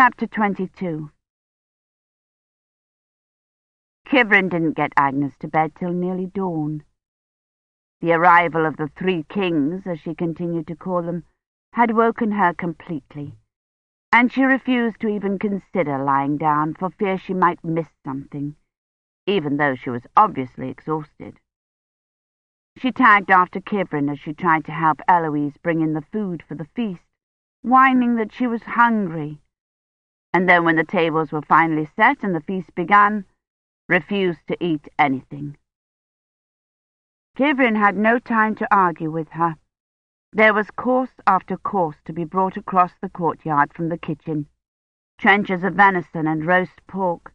Chapter 22 Kivrin didn't get Agnes to bed till nearly dawn. The arrival of the three kings, as she continued to call them, had woken her completely, and she refused to even consider lying down for fear she might miss something, even though she was obviously exhausted. She tagged after Kivrin as she tried to help Eloise bring in the food for the feast, whining that she was hungry, and then when the tables were finally set and the feast began, refused to eat anything. Kivrin had no time to argue with her. There was course after course to be brought across the courtyard from the kitchen, trenchers of venison and roast pork,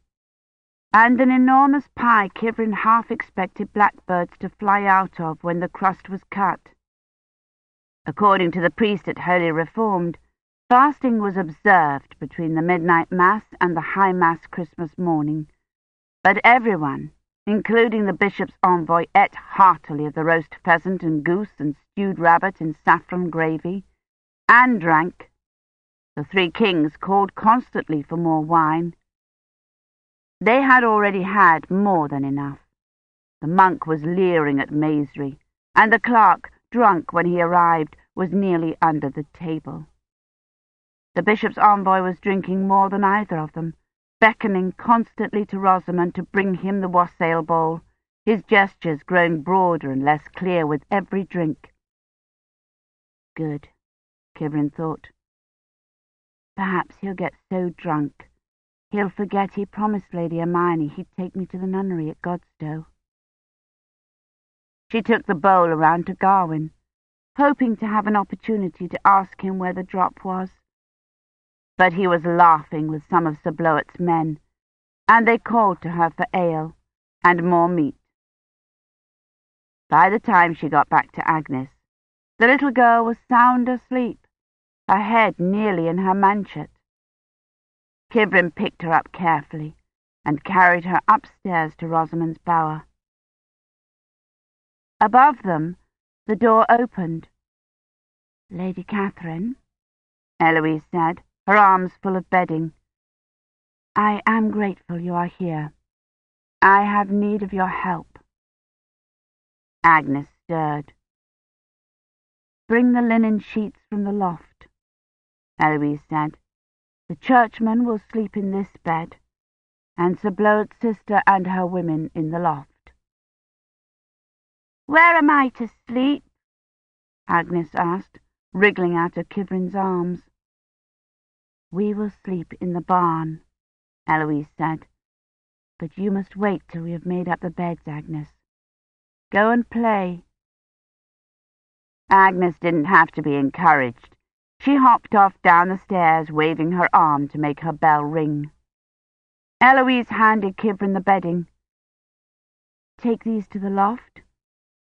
and an enormous pie Kivrin half expected blackbirds to fly out of when the crust was cut. According to the priest at Holy Reformed, fasting was observed between the midnight mass and the high mass Christmas morning, but everyone, including the bishop's envoy, ate heartily of the roast pheasant and goose and stewed rabbit in saffron gravy, and drank. The three kings called constantly for more wine. They had already had more than enough. The monk was leering at Maisry, and the clerk, drunk when he arrived, was nearly under the table. The bishop's envoy was drinking more than either of them, beckoning constantly to Rosamond to bring him the wassail bowl, his gestures growing broader and less clear with every drink. Good, Kivrin thought. Perhaps he'll get so drunk he'll forget he promised Lady Hermione he'd take me to the nunnery at Godstow. She took the bowl around to Gawyn, hoping to have an opportunity to ask him where the drop was but he was laughing with some of Sir Bloet's men, and they called to her for ale and more meat. By the time she got back to Agnes, the little girl was sound asleep, her head nearly in her manchet. Kivrin picked her up carefully and carried her upstairs to Rosamond's bower. Above them, the door opened. Lady Catherine, Eloise said her arms full of bedding. I am grateful you are here. I have need of your help. Agnes stirred. Bring the linen sheets from the loft, Eloise said. The churchman will sleep in this bed, and Sir Bloet's sister and her women in the loft. Where am I to sleep? Agnes asked, wriggling out of Kivrin's arms. We will sleep in the barn, Eloise said. But you must wait till we have made up the beds, Agnes. Go and play. Agnes didn't have to be encouraged. She hopped off down the stairs, waving her arm to make her bell ring. Eloise handed Kivrin the bedding. Take these to the loft,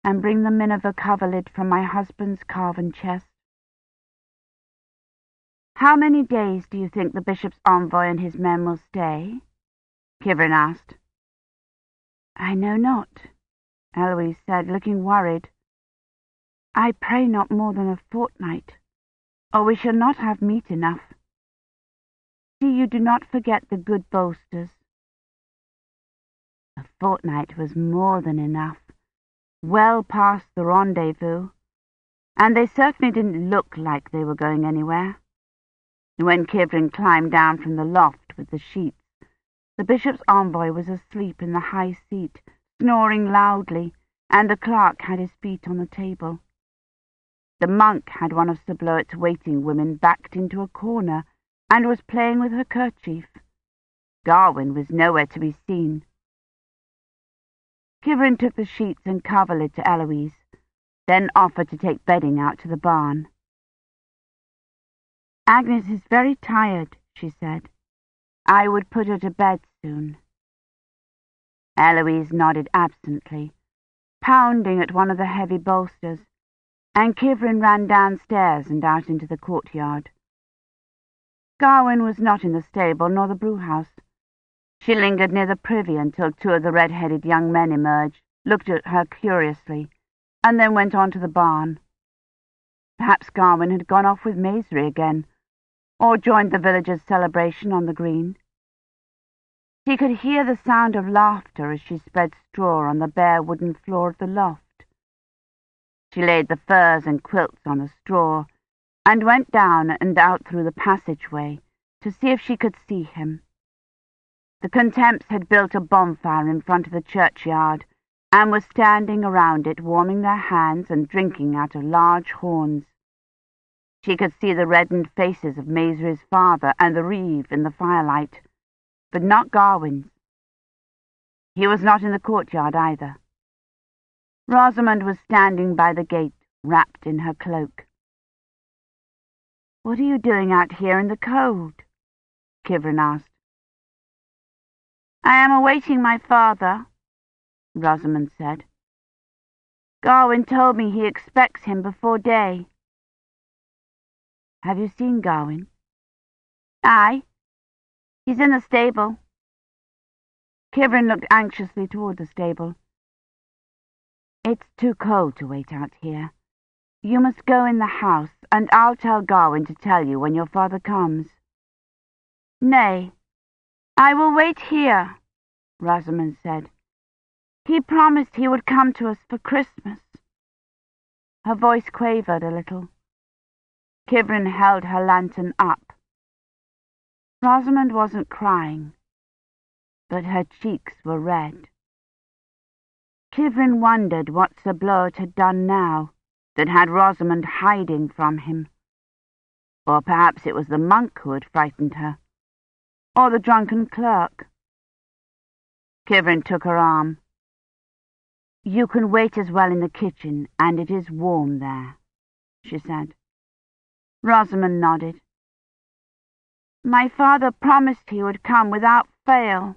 and bring the miniver coverlid from my husband's carven chest. How many days do you think the bishop's envoy and his men will stay? Kivrin asked. I know not, Eloise said, looking worried. I pray not more than a fortnight, or we shall not have meat enough. See you do not forget the good bolsters. A fortnight was more than enough, well past the rendezvous, and they certainly didn't look like they were going anywhere. When Kivrin climbed down from the loft with the sheets, the bishop's envoy was asleep in the high seat, snoring loudly, and the clerk had his feet on the table. The monk had one of Sir Bloet's waiting women backed into a corner and was playing with her kerchief. Gawyn was nowhere to be seen. Kivrin took the sheets and coverlid to Eloise, then offered to take bedding out to the barn. Agnes is very tired, she said. I would put her to bed soon. Eloise nodded absently, pounding at one of the heavy bolsters, and Kivrin ran downstairs and out into the courtyard. Gawyn was not in the stable nor the brewhouse. She lingered near the privy until two of the red-headed young men emerged, looked at her curiously, and then went on to the barn. Perhaps Gawyn had gone off with Maisry again, or joined the villagers' celebration on the green. She could hear the sound of laughter as she spread straw on the bare wooden floor of the loft. She laid the furs and quilts on the straw and went down and out through the passageway to see if she could see him. The Contempts had built a bonfire in front of the churchyard and were standing around it warming their hands and drinking out of large horns. She could see the reddened faces of Maisry's father and the Reeve in the firelight but not Gawyn's. He was not in the courtyard either. Rosamond was standing by the gate, wrapped in her cloak. What are you doing out here in the cold? Kivrin asked. I am awaiting my father, Rosamond said. Gawyn told me he expects him before day. Have you seen Gawyn? Aye, He's in the stable. Kivrin looked anxiously toward the stable. It's too cold to wait out here. You must go in the house, and I'll tell Gawyn to tell you when your father comes. Nay, I will wait here, Rosamond said. He promised he would come to us for Christmas. Her voice quavered a little. Kivrin held her lantern up. Rosamond wasn't crying, but her cheeks were red. Kivrin wondered what Sir Bloet had done now that had Rosamond hiding from him. Or perhaps it was the monk who had frightened her, or the drunken clerk. Kivrin took her arm. You can wait as well in the kitchen, and it is warm there, she said. Rosamond nodded. My father promised he would come without fail.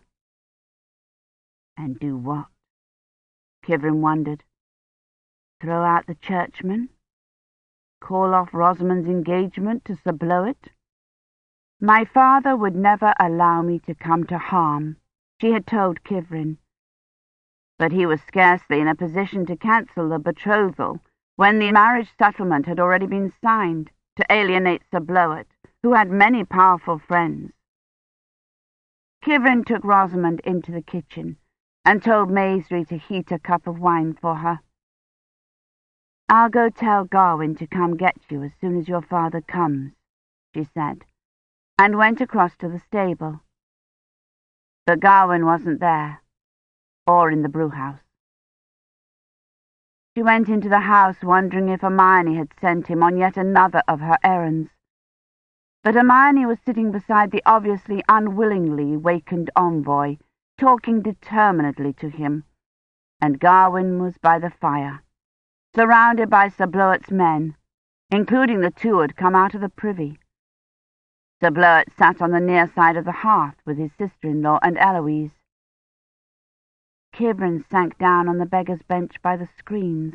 And do what? Kivrin wondered. Throw out the churchman? Call off Rosamond's engagement to Sir Bloet? My father would never allow me to come to harm, she had told Kivrin. But he was scarcely in a position to cancel the betrothal when the marriage settlement had already been signed to alienate Sir Bloet who had many powerful friends. Kivrin took Rosamond into the kitchen and told Maisry to heat a cup of wine for her. I'll go tell Gawyn to come get you as soon as your father comes, she said, and went across to the stable. But Gawyn wasn't there, or in the brewhouse. She went into the house wondering if Hermione had sent him on yet another of her errands but Hermione was sitting beside the obviously unwillingly wakened envoy, talking determinedly to him, and Gawyn was by the fire, surrounded by Sir Bloet's men, including the two who had come out of the privy. Sir Bloet sat on the near side of the hearth with his sister-in-law and Eloise. Kivrin sank down on the beggar's bench by the screens.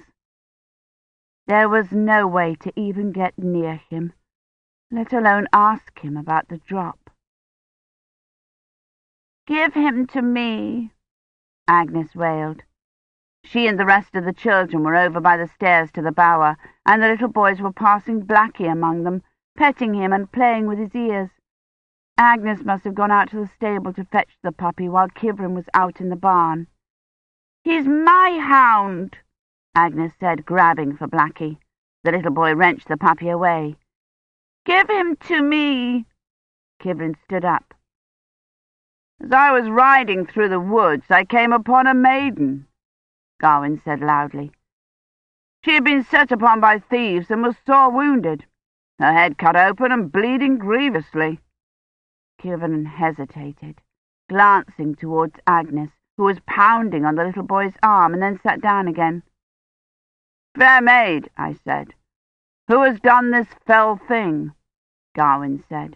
There was no way to even get near him let alone ask him about the drop. Give him to me, Agnes wailed. She and the rest of the children were over by the stairs to the bower, and the little boys were passing Blackie among them, petting him and playing with his ears. Agnes must have gone out to the stable to fetch the puppy while Kivrin was out in the barn. He's my hound, Agnes said, grabbing for Blackie. The little boy wrenched the puppy away. Give him to me. Kivrin stood up. As I was riding through the woods, I came upon a maiden, Gawyn said loudly. She had been set upon by thieves and was sore wounded, her head cut open and bleeding grievously. Kivrin hesitated, glancing towards Agnes, who was pounding on the little boy's arm, and then sat down again. Fair maid, I said, who has done this fell thing? Gawyn said.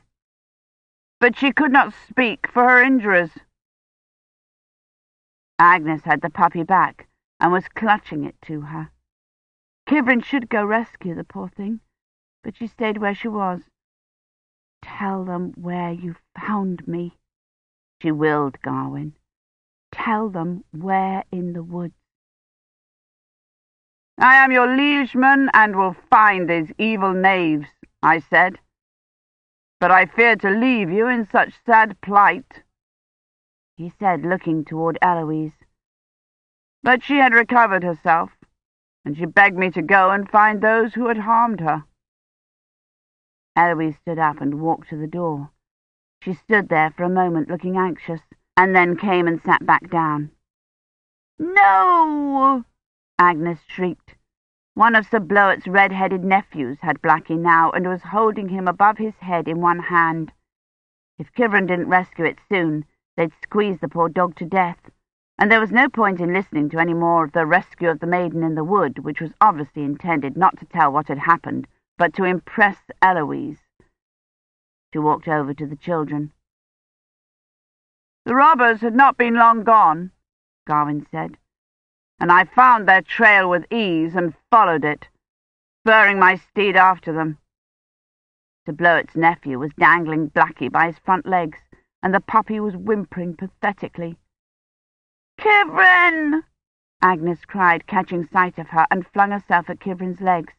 But she could not speak for her injuries. Agnes had the puppy back and was clutching it to her. Kivrin should go rescue the poor thing, but she stayed where she was. Tell them where you found me, she willed Gawyn. Tell them where in the woods. I am your liegeman and will find these evil knaves, I said. but I fear to leave you in such sad plight, he said, looking toward Eloise. But she had recovered herself, and she begged me to go and find those who had harmed her. Eloise stood up and walked to the door. She stood there for a moment looking anxious, and then came and sat back down. No! Agnes shrieked. One of Sir Bloet's red-headed nephews had Blackie now and was holding him above his head in one hand. If Kivrin didn't rescue it soon, they'd squeeze the poor dog to death, and there was no point in listening to any more of the rescue of the maiden in the wood, which was obviously intended not to tell what had happened, but to impress Eloise. She walked over to the children. The robbers had not been long gone, Gawyn said and I found their trail with ease and followed it, spurring my steed after them. Sir Bloet's nephew was dangling Blackie by his front legs, and the puppy was whimpering pathetically. Kivrin! Agnes cried, catching sight of her, and flung herself at Kivrin's legs.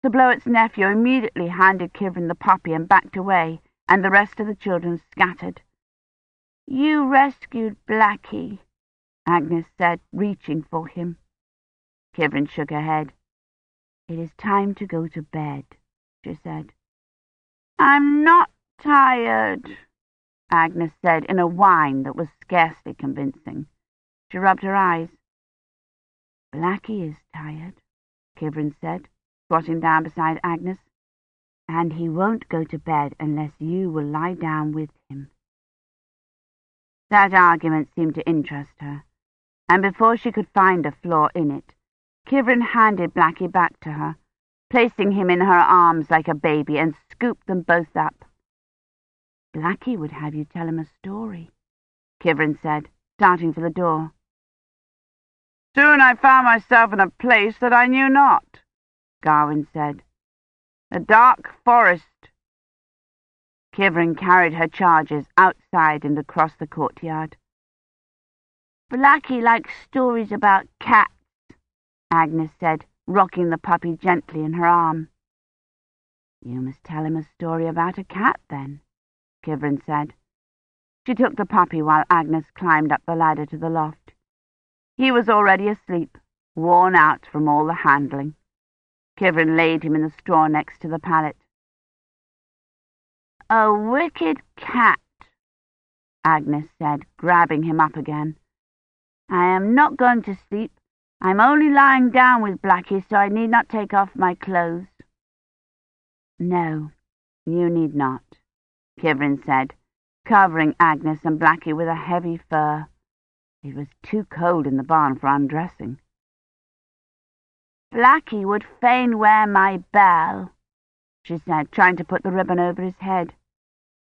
Sir Bloet's nephew immediately handed Kivrin the puppy and backed away, and the rest of the children scattered. You rescued Blackie, Agnes said, reaching for him. Kivrin shook her head. It is time to go to bed, she said. I'm not tired, Agnes said in a whine that was scarcely convincing. She rubbed her eyes. Blackie is tired, Kivrin said, squatting down beside Agnes, and he won't go to bed unless you will lie down with. That argument seemed to interest her and before she could find a flaw in it, Kivrin handed Blackie back to her, placing him in her arms like a baby, and scooped them both up. Blackie would have you tell him a story, Kivrin said, starting for the door. Soon I found myself in a place that I knew not, Gawyn said. A dark forest. Kivrin carried her charges outside and across the courtyard. Blackie likes stories about cats, Agnes said, rocking the puppy gently in her arm. You must tell him a story about a cat, then, Kivrin said. She took the puppy while Agnes climbed up the ladder to the loft. He was already asleep, worn out from all the handling. Kivrin laid him in the straw next to the pallet. A wicked cat, Agnes said, grabbing him up again. I am not going to sleep. I'm only lying down with Blackie, so I need not take off my clothes. No, you need not, Kivrin said, covering Agnes and Blackie with a heavy fur. It was too cold in the barn for undressing. Blackie would fain wear my bell, she said, trying to put the ribbon over his head.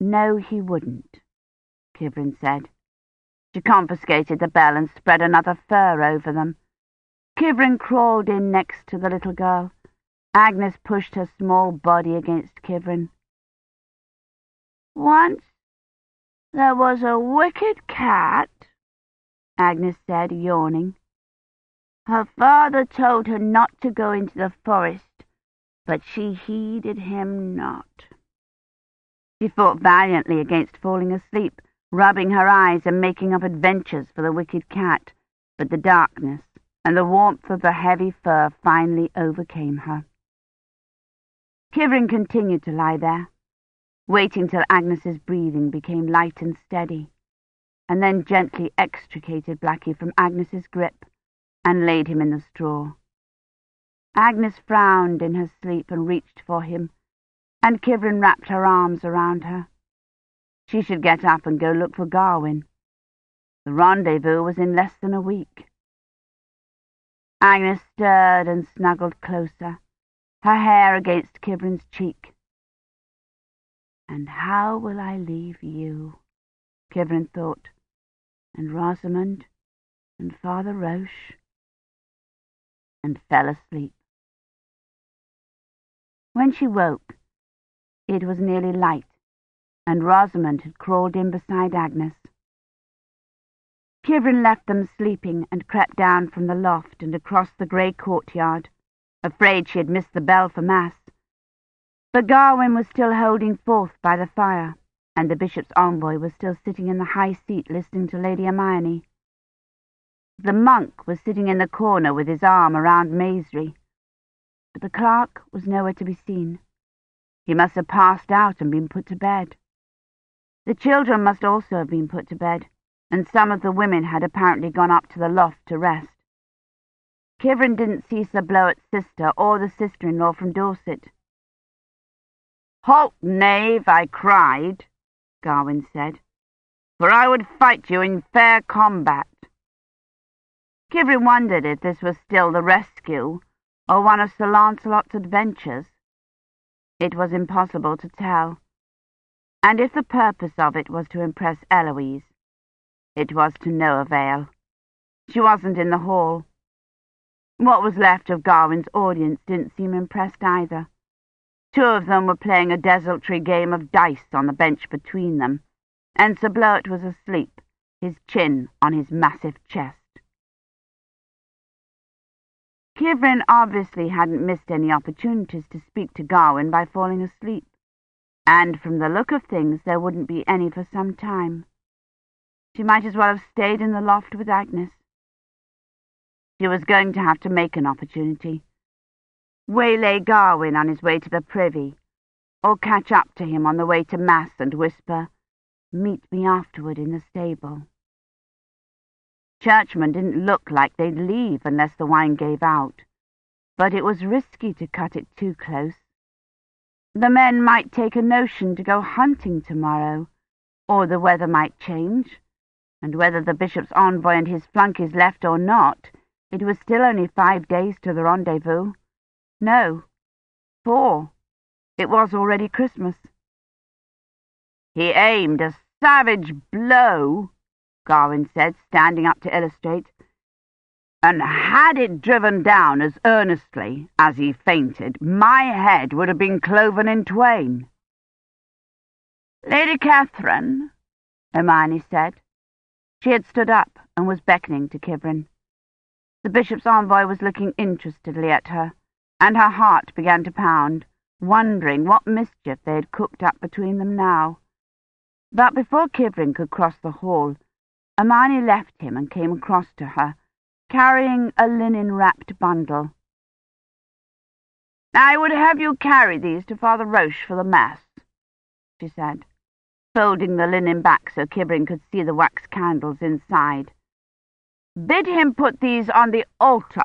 No, he wouldn't, Kivrin said. She confiscated the bell and spread another fur over them. Kivrin crawled in next to the little girl. Agnes pushed her small body against Kivrin. Once there was a wicked cat, Agnes said, yawning. Her father told her not to go into the forest, but she heeded him not. She fought valiantly against falling asleep, rubbing her eyes and making up adventures for the wicked cat, but the darkness and the warmth of the heavy fur finally overcame her. Kivrin continued to lie there, waiting till Agnes's breathing became light and steady, and then gently extricated Blackie from Agnes's grip and laid him in the straw. Agnes frowned in her sleep and reached for him, and Kivrin wrapped her arms around her. She should get up and go look for Gawyn. The rendezvous was in less than a week. Agnes stirred and snuggled closer, her hair against Kivrin's cheek. And how will I leave you, Kivrin thought, and Rosamond, and Father Roche, and fell asleep. When she woke, it was nearly light and Rosamond had crawled in beside Agnes. Kivrin left them sleeping and crept down from the loft and across the grey courtyard, afraid she had missed the bell for Mass. But Gawyn was still holding forth by the fire, and the bishop's envoy was still sitting in the high seat listening to Lady Hermione. The monk was sitting in the corner with his arm around Maisry, but the clerk was nowhere to be seen. He must have passed out and been put to bed. The children must also have been put to bed, and some of the women had apparently gone up to the loft to rest. Kivrin didn't see Sir Bloet's sister or the sister-in-law from Dorset. Halt, knave, I cried, Gawyn said, for I would fight you in fair combat. Kivrin wondered if this was still the rescue or one of Sir Lancelot's adventures. It was impossible to tell, and if the purpose of it was to impress Eloise, it was to no avail. She wasn't in the hall. What was left of Gawyn's audience didn't seem impressed either. Two of them were playing a desultory game of dice on the bench between them, and Sir Bloet was asleep, his chin on his massive chest. Kivrin obviously hadn't missed any opportunities to speak to Gawyn by falling asleep, and from the look of things there wouldn't be any for some time. She might as well have stayed in the loft with Agnes. She was going to have to make an opportunity. Waylay Gawyn on his way to the privy, or catch up to him on the way to Mass and whisper, Meet me afterward in the stable. Churchmen didn't look like they'd leave unless the wine gave out, but it was risky to cut it too close. The men might take a notion to go hunting tomorrow, or the weather might change, and whether the bishop's envoy and his flunkies left or not, it was still only five days to the rendezvous. No, four. It was already Christmas. He aimed a savage blow Gawyn said, standing up to illustrate, and had it driven down as earnestly as he feinted, my head would have been cloven in twain. Lady Catherine, Hermione said. She had stood up and was beckoning to Kivrin. The bishop's envoy was looking interestedly at her, and her heart began to pound, wondering what mischief they had cooked up between them now. But before Kivrin could cross the hall, Hermione left him and came across to her, carrying a linen-wrapped bundle. I would have you carry these to Father Roche for the Mass, she said, folding the linen back so Kivrin could see the wax candles inside. Bid him put these on the altar,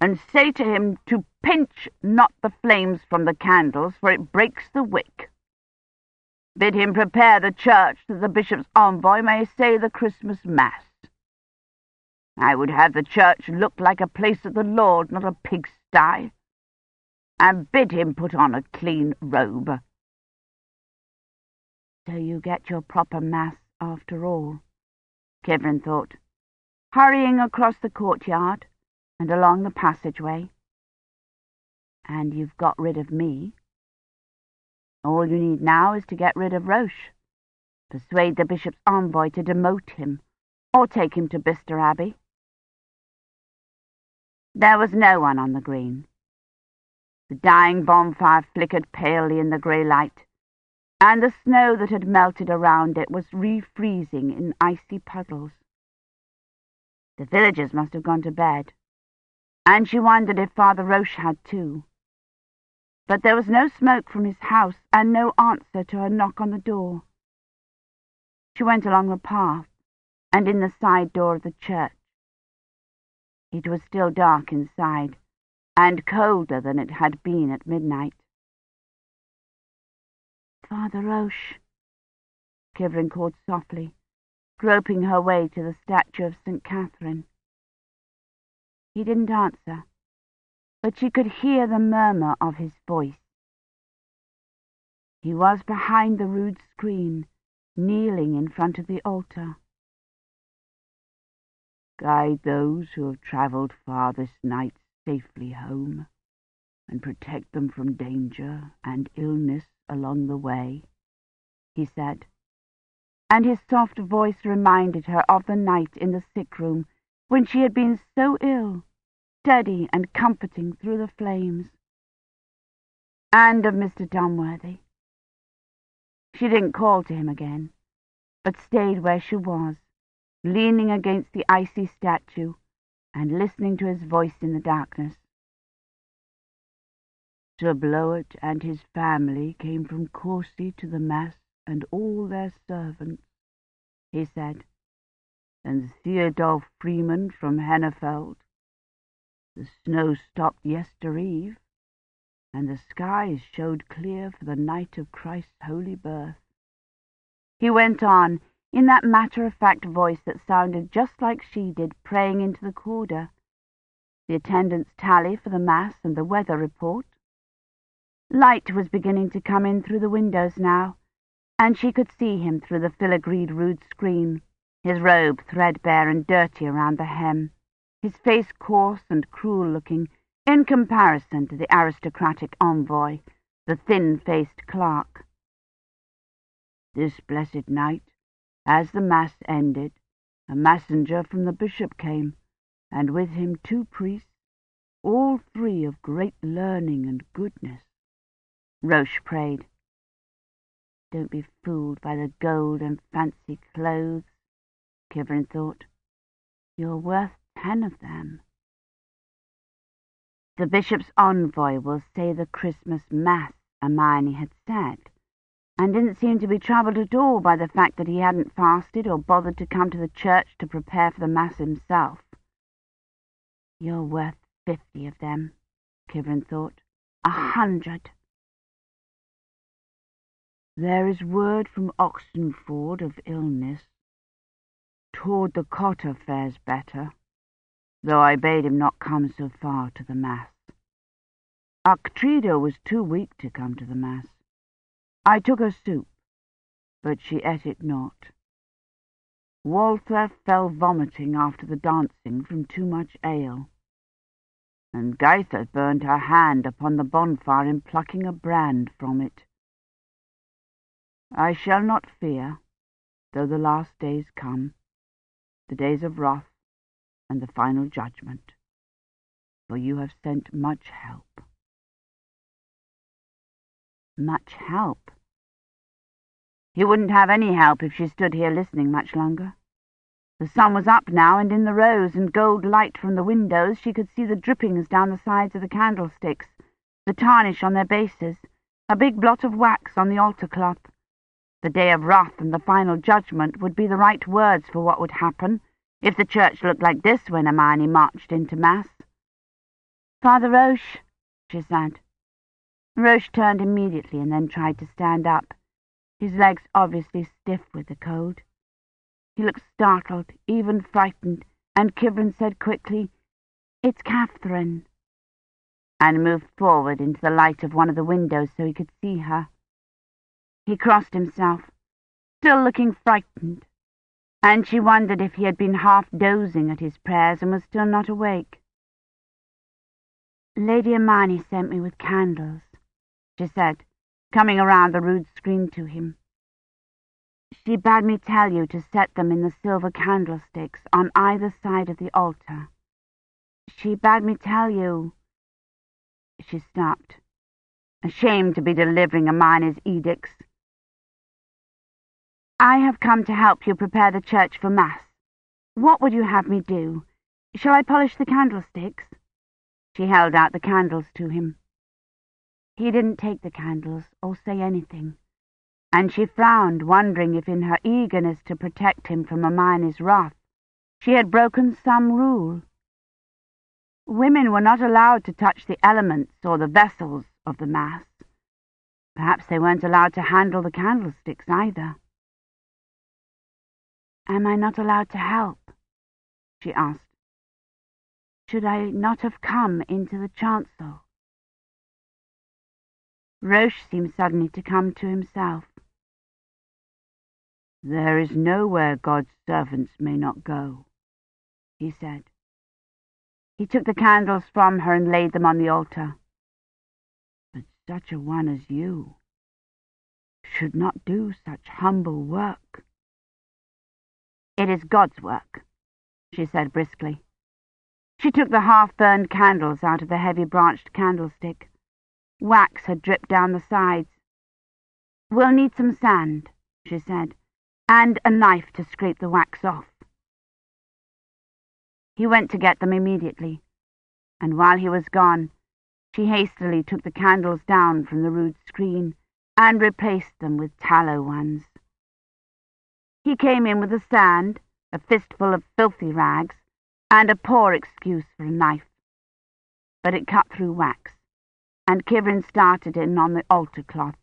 and say to him to pinch not the flames from the candles, for it breaks the wick. Bid him prepare the church that the bishop's envoy may say the Christmas Mass. I would have the church look like a place of the Lord, not a pigsty. And bid him put on a clean robe. So you get your proper Mass after all, Kivrin thought, hurrying across the courtyard and along the passageway. And you've got rid of me. All you need now is to get rid of Roche. Persuade the bishop's envoy to demote him, or take him to Bicester Abbey. There was no one on the green. The dying bonfire flickered palely in the grey light, and the snow that had melted around it was refreezing in icy puddles. The villagers must have gone to bed, and she wondered if Father Roche had too but there was no smoke from his house and no answer to her knock on the door. She went along the path and in the side door of the church. It was still dark inside, and colder than it had been at midnight. Father Roche, Kivrin called softly, groping her way to the statue of St. Catherine. He didn't answer but she could hear the murmur of his voice. He was behind the rood screen, kneeling in front of the altar. Guide those who have travelled far this night safely home, and protect them from danger and illness along the way, he said, and his soft voice reminded her of the night in the sick room when she had been so ill steady and comforting through the flames. and of Mr. Dunworthy. She didn't call to him again, but stayed where she was, leaning against the icy statue and listening to his voice in the darkness. Sir Bloet and his family came from Courcy to the Mass and all their servants, he said, and Theodore Freeman from Hennefeld. The snow stopped yester eve, and the skies showed clear for the night of Christ's holy birth. He went on, in that matter-of-fact voice that sounded just like she did praying into the corder. The attendants' tally for the Mass and the weather report. Light was beginning to come in through the windows now, and she could see him through the filigreed rood screen, his robe threadbare and dirty around the hem, his face coarse and cruel-looking in comparison to the aristocratic envoy, the thin-faced clerk. This blessed night, as the Mass ended, a messenger from the bishop came, and with him two priests, all three of great learning and goodness. Roche prayed. Don't be fooled by the gold and fancy clothes, Kivrin thought. You're worth ten of them. The bishop's envoy will say the Christmas Mass, Hermione had said, and didn't seem to be troubled at all by the fact that he hadn't fasted or bothered to come to the church to prepare for the Mass himself. You're worth fifty of them, Kivrin thought. A hundred. There is word from Oxenford of illness. Toward the Cotter fares better, though I bade him not come so far to the Mass. Octrida was too weak to come to the Mass. I took her soup, but she ate it not. Walther fell vomiting after the dancing from too much ale, and Gaither burned her hand upon the bonfire in plucking a brand from it. I shall not fear, though the last days come, the days of wrath and the final judgment, for you have sent much help much help. You wouldn't have any help if she stood here listening much longer. The sun was up now, and in the rose and gold light from the windows she could see the drippings down the sides of the candlesticks, the tarnish on their bases, a big blot of wax on the altar cloth. The day of wrath and the final judgment would be the right words for what would happen if the church looked like this when Hermione marched into Mass. Father Roche, she said. Roche turned immediately and then tried to stand up, his legs obviously stiff with the cold. He looked startled, even frightened, and Kivrin said quickly, It's Catherine, and moved forward into the light of one of the windows so he could see her. He crossed himself, still looking frightened, and she wondered if he had been half dozing at his prayers and was still not awake. Lady Hermione sent me with candles she said, coming around the rood screen to him. She bade me tell you to set them in the silver candlesticks on either side of the altar. She bade me tell you... She stopped, ashamed to be delivering Hermione's edicts. I have come to help you prepare the church for Mass. What would you have me do? Shall I polish the candlesticks? She held out the candles to him. He didn't take the candles or say anything, and she frowned, wondering if in her eagerness to protect him from Hermione's wrath she had broken some rule. Women were not allowed to touch the elements or the vessels of the Mass. Perhaps they weren't allowed to handle the candlesticks either. Am I not allowed to help? she asked. Should I not have come into the chancel? Roche seemed suddenly to come to himself. There is nowhere God's servants may not go, he said. He took the candles from her and laid them on the altar. But such a one as you should not do such humble work. It is God's work, she said briskly. She took the half-burned candles out of the heavy branched candlestick Wax had dripped down the sides. We'll need some sand, she said, and a knife to scrape the wax off. He went to get them immediately, and while he was gone, she hastily took the candles down from the rood screen and replaced them with tallow ones. He came in with the sand, a fistful of filthy rags, and a poor excuse for a knife. But it cut through wax, and Kivrin started in on the altar cloth,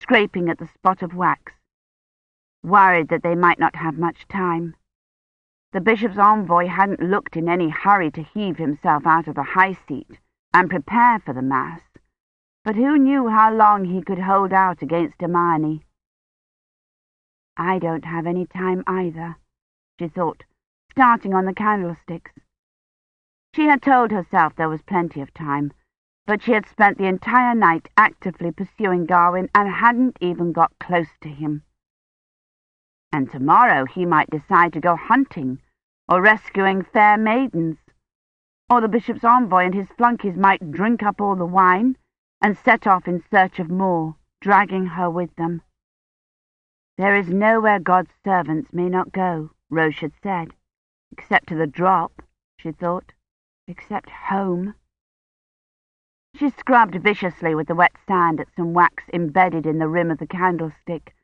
scraping at the spot of wax, worried that they might not have much time. The bishop's envoy hadn't looked in any hurry to heave himself out of the high seat and prepare for the mass, but who knew how long he could hold out against Hermione? I don't have any time either, she thought, starting on the candlesticks. She had told herself there was plenty of time, but she had spent the entire night actively pursuing Gawyn and hadn't even got close to him. And tomorrow he might decide to go hunting or rescuing fair maidens, or the bishop's envoy and his flunkies might drink up all the wine and set off in search of more, dragging her with them. There is nowhere God's servants may not go, Roche had said, except to the drop, she thought, except home. She scrubbed viciously with the wet sand at some wax embedded in the rim of the candlestick,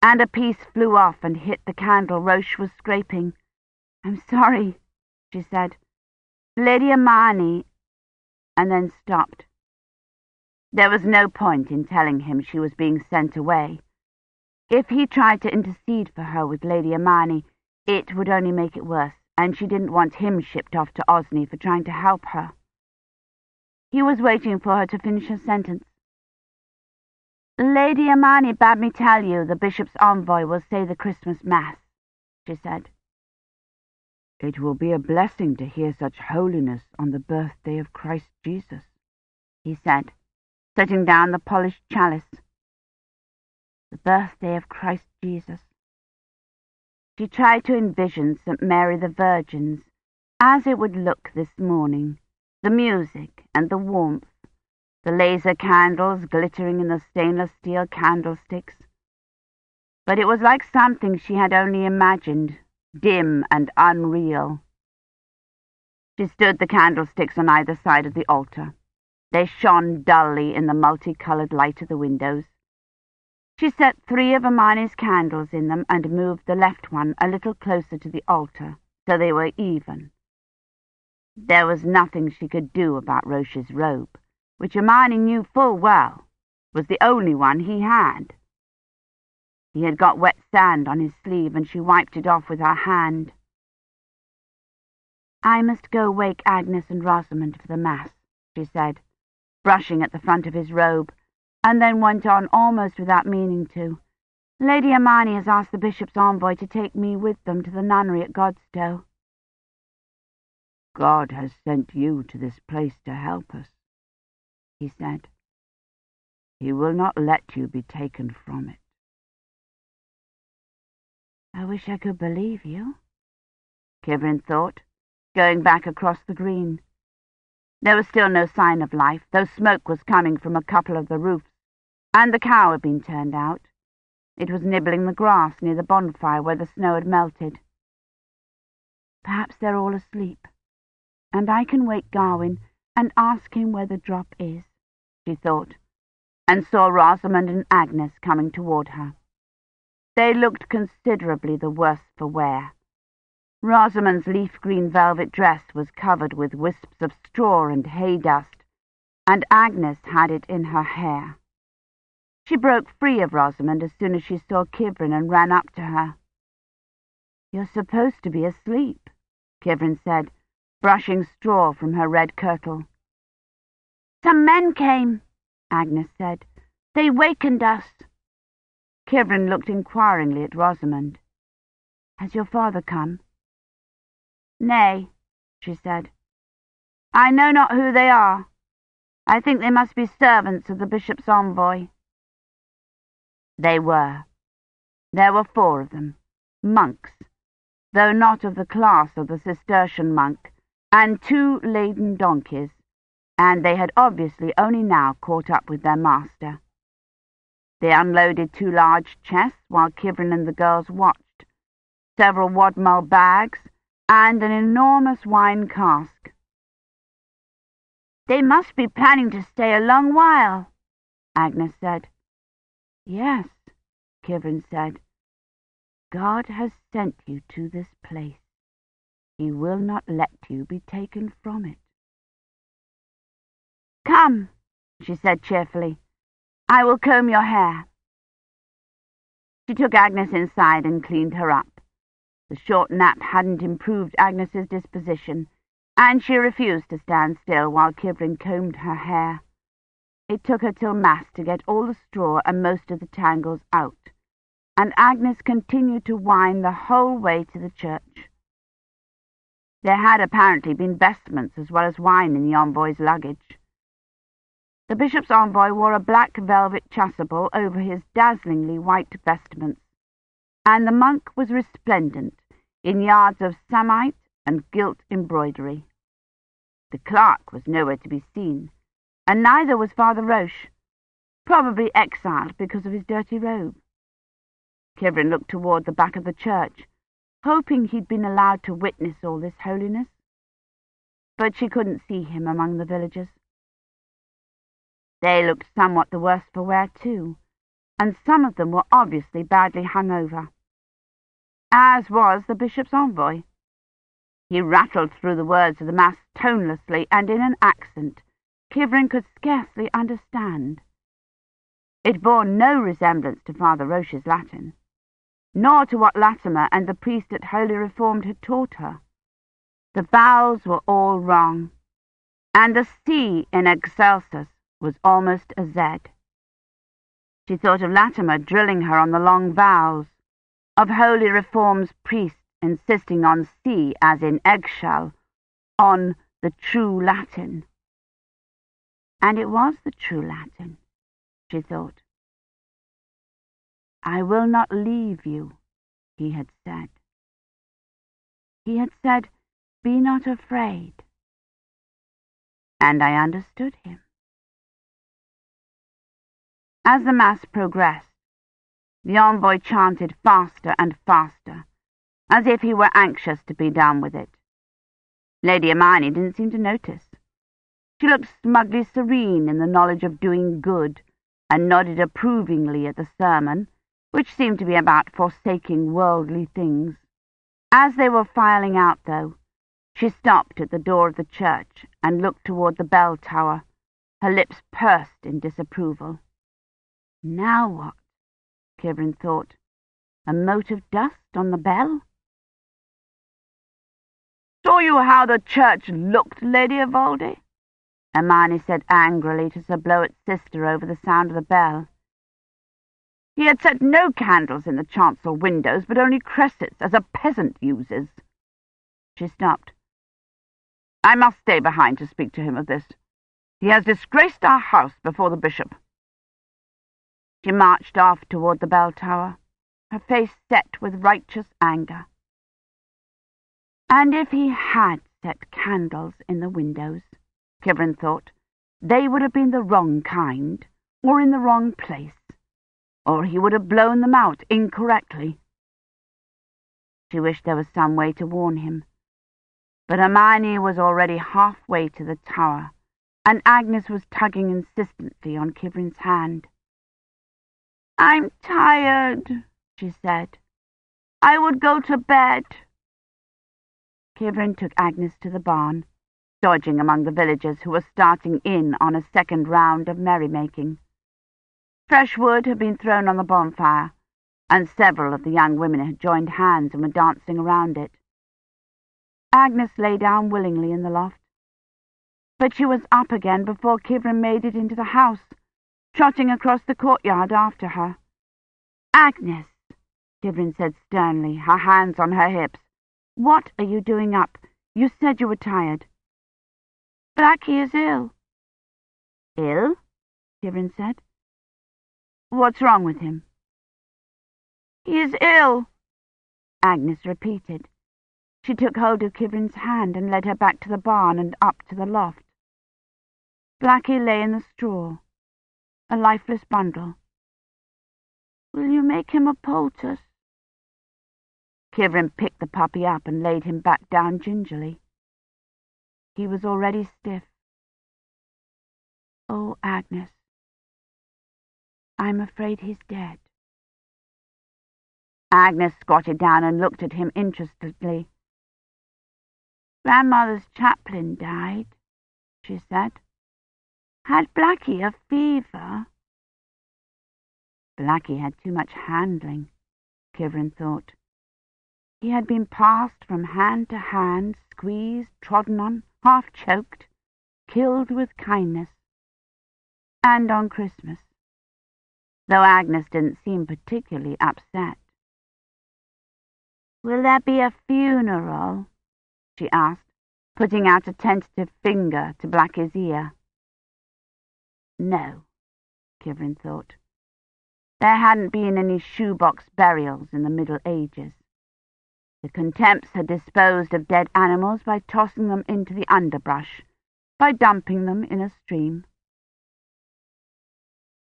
and a piece flew off and hit the candle Roche was scraping. I'm sorry, she said. Lady Hermione, and then stopped. There was no point in telling him she was being sent away. If he tried to intercede for her with Lady Hermione, it would only make it worse, and she didn't want him shipped off to Osney for trying to help her. He was waiting for her to finish her sentence. Lady Hermione bade me tell you the bishop's envoy will say the Christmas Mass, she said. It will be a blessing to hear such holiness on the birthday of Christ Jesus, he said, setting down the polished chalice. The birthday of Christ Jesus. She tried to envision St. Mary the Virgin's as it would look this morning, the music and the warmth, the laser candles glittering in the stainless steel candlesticks. But it was like something she had only imagined, dim and unreal. She stood the candlesticks on either side of the altar. They shone dully in the multicolored light of the windows. She set three of Hermione's candles in them and moved the left one a little closer to the altar, so they were even. There was nothing she could do about Roche's robe, which Hermione knew full well was the only one he had. He had got wet sand on his sleeve, and she wiped it off with her hand. I must go wake Agnes and Rosamond for the Mass, she said, brushing at the front of his robe, and then went on almost without meaning to. Lady Hermione has asked the bishop's envoy to take me with them to the nunnery at Godstow. God has sent you to this place to help us, he said. He will not let you be taken from it. I wish I could believe you, Kivrin thought, going back across the green. There was still no sign of life, though smoke was coming from a couple of the roofs, and the cow had been turned out. It was nibbling the grass near the bonfire where the snow had melted. Perhaps they're all asleep, and I can wake Gawyn and ask him where the drop is, she thought, and saw Rosamond and Agnes coming toward her. They looked considerably the worse for wear. Rosamond's leaf-green velvet dress was covered with wisps of straw and hay dust, and Agnes had it in her hair. She broke free of Rosamond as soon as she saw Kivrin and ran up to her. You're supposed to be asleep, Kivrin said, brushing straw from her red kirtle. Some men came, Agnes said. They wakened us. Kivrin looked inquiringly at Rosamond. Has your father come? Nay, she said. I know not who they are. I think they must be servants of the bishop's envoy. They were. There were four of them, monks, though not of the class of the Cistercian monk, and two laden donkeys, and they had obviously only now caught up with their master. They unloaded two large chests while Kivrin and the girls watched, several wadmal bags, and an enormous wine cask. They must be planning to stay a long while, Agnes said. Yes, Kivrin said. God has sent you to this place. He will not let you be taken from it. Come, she said cheerfully. I will comb your hair. She took Agnes inside and cleaned her up. The short nap hadn't improved Agnes's disposition, and she refused to stand still while Kivrin combed her hair. It took her till Mass to get all the straw and most of the tangles out, and Agnes continued to whine the whole way to the church. There had apparently been vestments as well as wine in the envoy's luggage. The bishop's envoy wore a black velvet chasuble over his dazzlingly white vestments, and the monk was resplendent in yards of samite and gilt embroidery. The clerk was nowhere to be seen, and neither was Father Roche, probably exiled because of his dirty robe. Kivrin looked toward the back of the church, hoping he'd been allowed to witness all this holiness. But she couldn't see him among the villagers. They looked somewhat the worse for wear, too, and some of them were obviously badly hung over. As was the bishop's envoy. He rattled through the words of the Mass tonelessly and in an accent Kivrin could scarcely understand. It bore no resemblance to Father Roche's Latin, nor to what Latimer and the priest at Holy Reformed had taught her. The vowels were all wrong, and the C in excelsis was almost a Z. She thought of Latimer drilling her on the long vowels, of Holy Reform's priests insisting on C as in eggshell, on the true Latin. And it was the true Latin, she thought. I will not leave you, he had said. He had said, Be not afraid. And I understood him. As the Mass progressed, the envoy chanted faster and faster, as if he were anxious to be done with it. Lady Imeyne didn't seem to notice. She looked smugly serene in the knowledge of doing good, and nodded approvingly at the sermon, which seemed to be about forsaking worldly things. As they were filing out, though, she stopped at the door of the church and looked toward the bell tower, her lips pursed in disapproval. Now what? Kivrin thought. A mote of dust on the bell? Saw you how the church looked, Lady Yvolde? Imeyne said angrily to Sir Bloet's sister over the sound of the bell. He had set no candles in the chancel windows, but only cressets, as a peasant uses. She stopped. I must stay behind to speak to him of this. He has disgraced our house before the bishop. She marched off toward the bell tower, her face set with righteous anger. And if he had set candles in the windows, Kivrin thought, they would have been the wrong kind, or in the wrong place, or he would have blown them out incorrectly. She wished there was some way to warn him, but Imeyne was already halfway to the tower, and Agnes was tugging insistently on Kivrin's hand. I'm tired, she said. I would go to bed. Kivrin took Agnes to the barn, dodging among the villagers who were starting in on a second round of merrymaking. Fresh wood had been thrown on the bonfire, and several of the young women had joined hands and were dancing around it. Agnes lay down willingly in the loft, but she was up again before Kivrin made it into the house trotting across the courtyard after her. Agnes, Kivrin said sternly, her hands on her hips, what are you doing up? You said you were tired. Blackie is ill. Ill? Kivrin said. What's wrong with him? He is ill, Agnes repeated. She took hold of Kivrin's hand and led her back to the barn and up to the loft. Blackie lay in the straw, a lifeless bundle. Will you make him a poultice? Kivrin picked the puppy up and laid him back down gingerly. He was already stiff. Oh, Agnes, I'm afraid he's dead. Agnes squatted down and looked at him interestedly. Grandmother's chaplain died, she said. Had Blackie a fever? Blackie had too much handling, Kivrin thought. He had been passed from hand to hand, squeezed, trodden on, half choked, killed with kindness. And on Christmas, though Agnes didn't seem particularly upset. Will there be a funeral? she asked, putting out a tentative finger to Blackie's ear. No, Kivrin thought. There hadn't been any shoebox burials in the Middle Ages. The Contemps had disposed of dead animals by tossing them into the underbrush, by dumping them in a stream.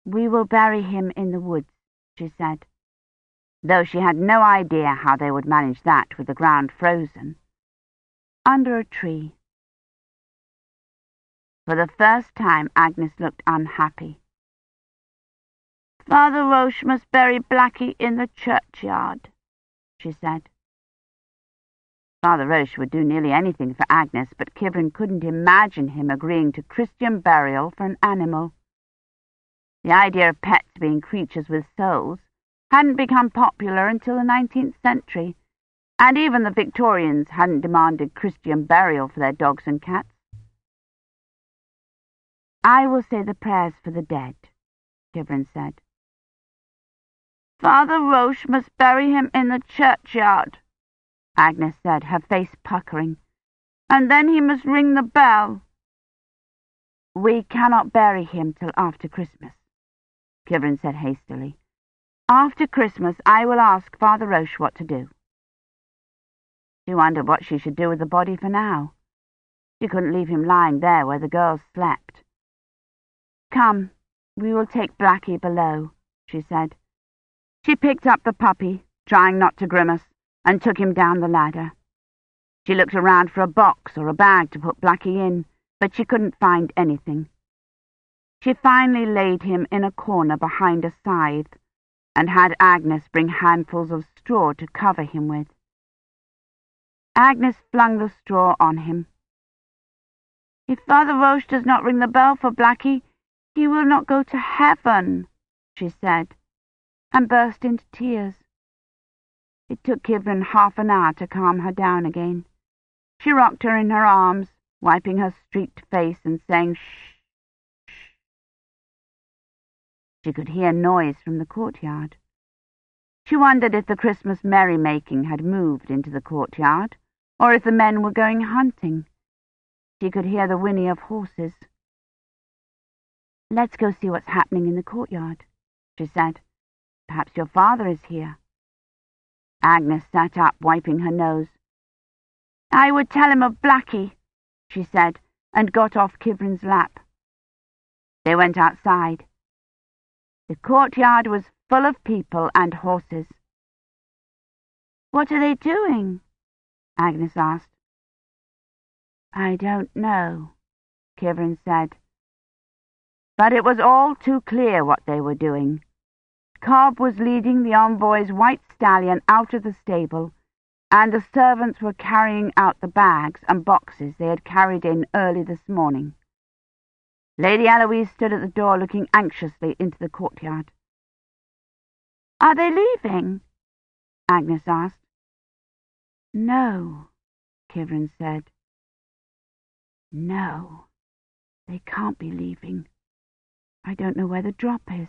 We will bury him in the woods, she said, though she had no idea how they would manage that with the ground frozen. Under a tree. For the first time, Agnes looked unhappy. Father Roche must bury Blackie in the churchyard, she said. Father Roche would do nearly anything for Agnes, but Kivrin couldn't imagine him agreeing to Christian burial for an animal. The idea of pets being creatures with souls hadn't become popular until the 19th century, and even the Victorians hadn't demanded Christian burial for their dogs and cats. I will say the prayers for the dead, Kivrin said. Father Roche must bury him in the churchyard, Agnes said, her face puckering, and then he must ring the bell. We cannot bury him till after Christmas, Kivrin said hastily. After Christmas I will ask Father Roche what to do. She wondered what she should do with the body for now. She couldn't leave him lying there where the girls slept. Come, we will take Blackie below, she said. She picked up the puppy, trying not to grimace, and took him down the ladder. She looked around for a box or a bag to put Blackie in, but she couldn't find anything. She finally laid him in a corner behind a scythe, and had Agnes bring handfuls of straw to cover him with. Agnes flung the straw on him. If Father Roche does not ring the bell for Blackie, he will not go to heaven, she said, and burst into tears. It took Kivrin half an hour to calm her down again. She rocked her in her arms, wiping her streaked face and saying shh, shh. She could hear noise from the courtyard. She wondered if the Christmas merrymaking had moved into the courtyard, or if the men were going hunting. She could hear the whinny of horses. Let's go see what's happening in the courtyard, she said. Perhaps your father is here. Agnes sat up, wiping her nose. I would tell him of Blackie, she said, and got off Kivrin's lap. They went outside. The courtyard was full of people and horses. What are they doing? Agnes asked. I don't know, Kivrin said. But it was all too clear what they were doing. Cobb was leading the envoy's white stallion out of the stable, and the servants were carrying out the bags and boxes they had carried in early this morning. Lady Eliwys stood at the door looking anxiously into the courtyard. Are they leaving? Agnes asked. No, Kivrin said. No, they can't be leaving. I don't know where the drop is.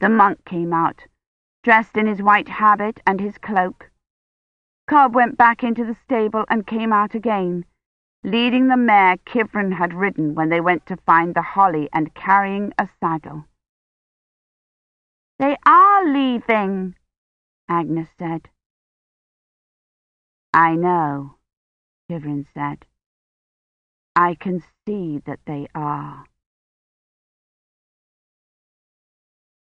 The monk came out, dressed in his white habit and his cloak. Cobb went back into the stable and came out again, leading the mare Kivrin had ridden when they went to find the holly and carrying a saddle. They are leaving, Agnes said. I know, Kivrin said. I can see that they are.